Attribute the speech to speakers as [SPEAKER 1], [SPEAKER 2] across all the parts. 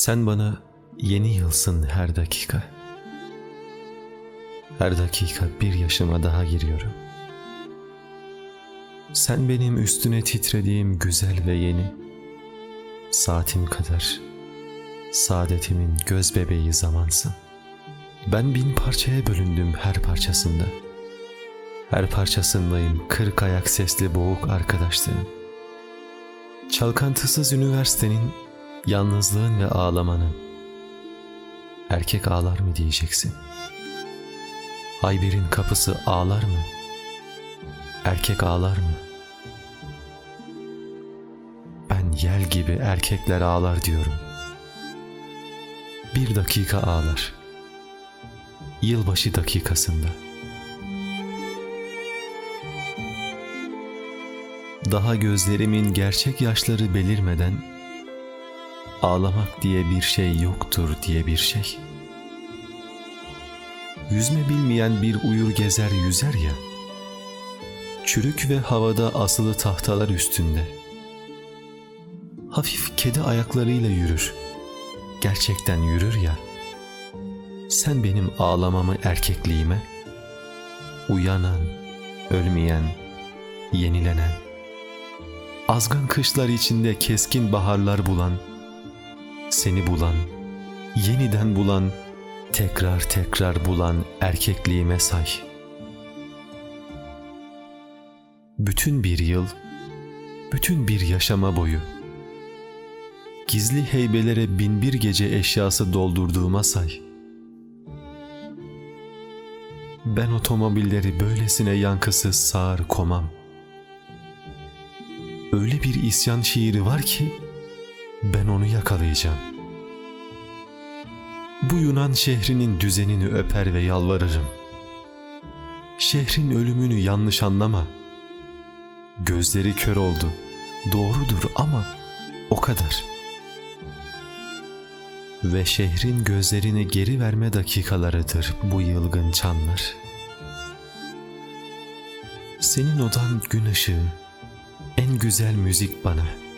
[SPEAKER 1] Sen bana yeni yılsın her dakika. Her dakika bir yaşıma daha giriyorum. Sen benim üstüne titrediğim güzel ve yeni. Saatim kadar saadetimin göz bebeği zamansın. Ben bin parçaya bölündüm her parçasında. Her parçasındayım kırk ayak sesli boğuk arkadaşlığım. Çalkantısız üniversitenin, yalnızlığın ve ağlamanın. Erkek ağlar mı diyeceksin. Hayber'in kapısı ağlar mı? Erkek ağlar mı? Ben yel gibi erkekler ağlar diyorum. Bir dakika ağlar. Yılbaşı dakikasında. Daha gözlerimin gerçek yaşları belirmeden ağlamak diye bir şey yoktur diye bir şey. Yüzme bilmeyen bir uyur gezer yüzer ya. Çürük ve havada asılı tahtalar üstünde. Hafif kedi ayaklarıyla yürür. Gerçekten yürür ya. Sen benim ağlamamı erkekliğime, uyanan, ölmeyen, yenilenen, azgın kışlar içinde keskin baharlar bulan, seni bulan, yeniden bulan, tekrar tekrar bulan erkekliğime say. Bütün bir yıl, bütün bir yaşama boyu, gizli heybelere binbir gece eşyası doldurduğuma say. Ben otomobilleri böylesine yankısız sağır komam. Öyle bir isyan şiiri var ki ben onu yakalayacağım. Bu Yunan şehrinin düzenini öper ve yalvarırım. Şehrin ölümünü yanlış anlama. Gözleri kör oldu. Doğrudur ama o kadar. Ve şehrin gözlerini geri verme dakikalarıdır bu yılgın çanlar. Senin odan gün ışığı, en güzel müzik bana.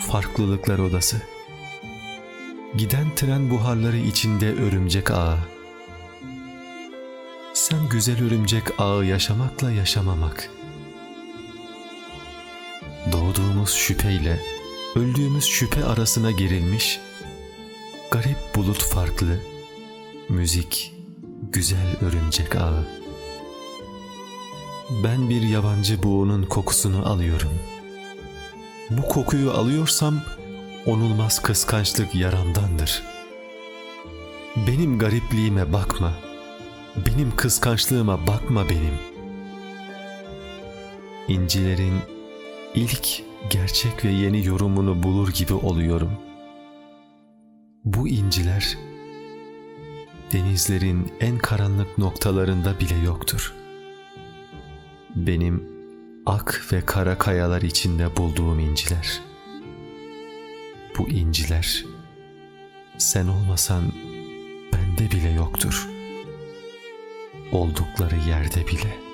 [SPEAKER 1] Farklılıklar odası. Giden tren buharları içinde örümcek ağı. Sen güzel örümcek ağı yaşamakla yaşamamak. Doğduğumuz şüpheyle öldüğümüz şüphe arasına gerilmiş, garip bulut farklı, müzik, güzel örümcek ağı. Ben bir yabancı buğunun kokusunu alıyorum. Bu kokuyu alıyorsam onulmaz kıskançlık yaramdandır. Benim garipliğime bakma. Benim kıskançlığıma bakma benim. İncilerin ilk gerçek ve yeni yorumunu bulur gibi oluyorum. Bu inciler denizlerin en karanlık noktalarında bile yoktur. Benim ak ve kara kayalar içinde bulduğum inciler. Bu inciler sen olmasan bende bile yoktur. Oldukları yerde bile.''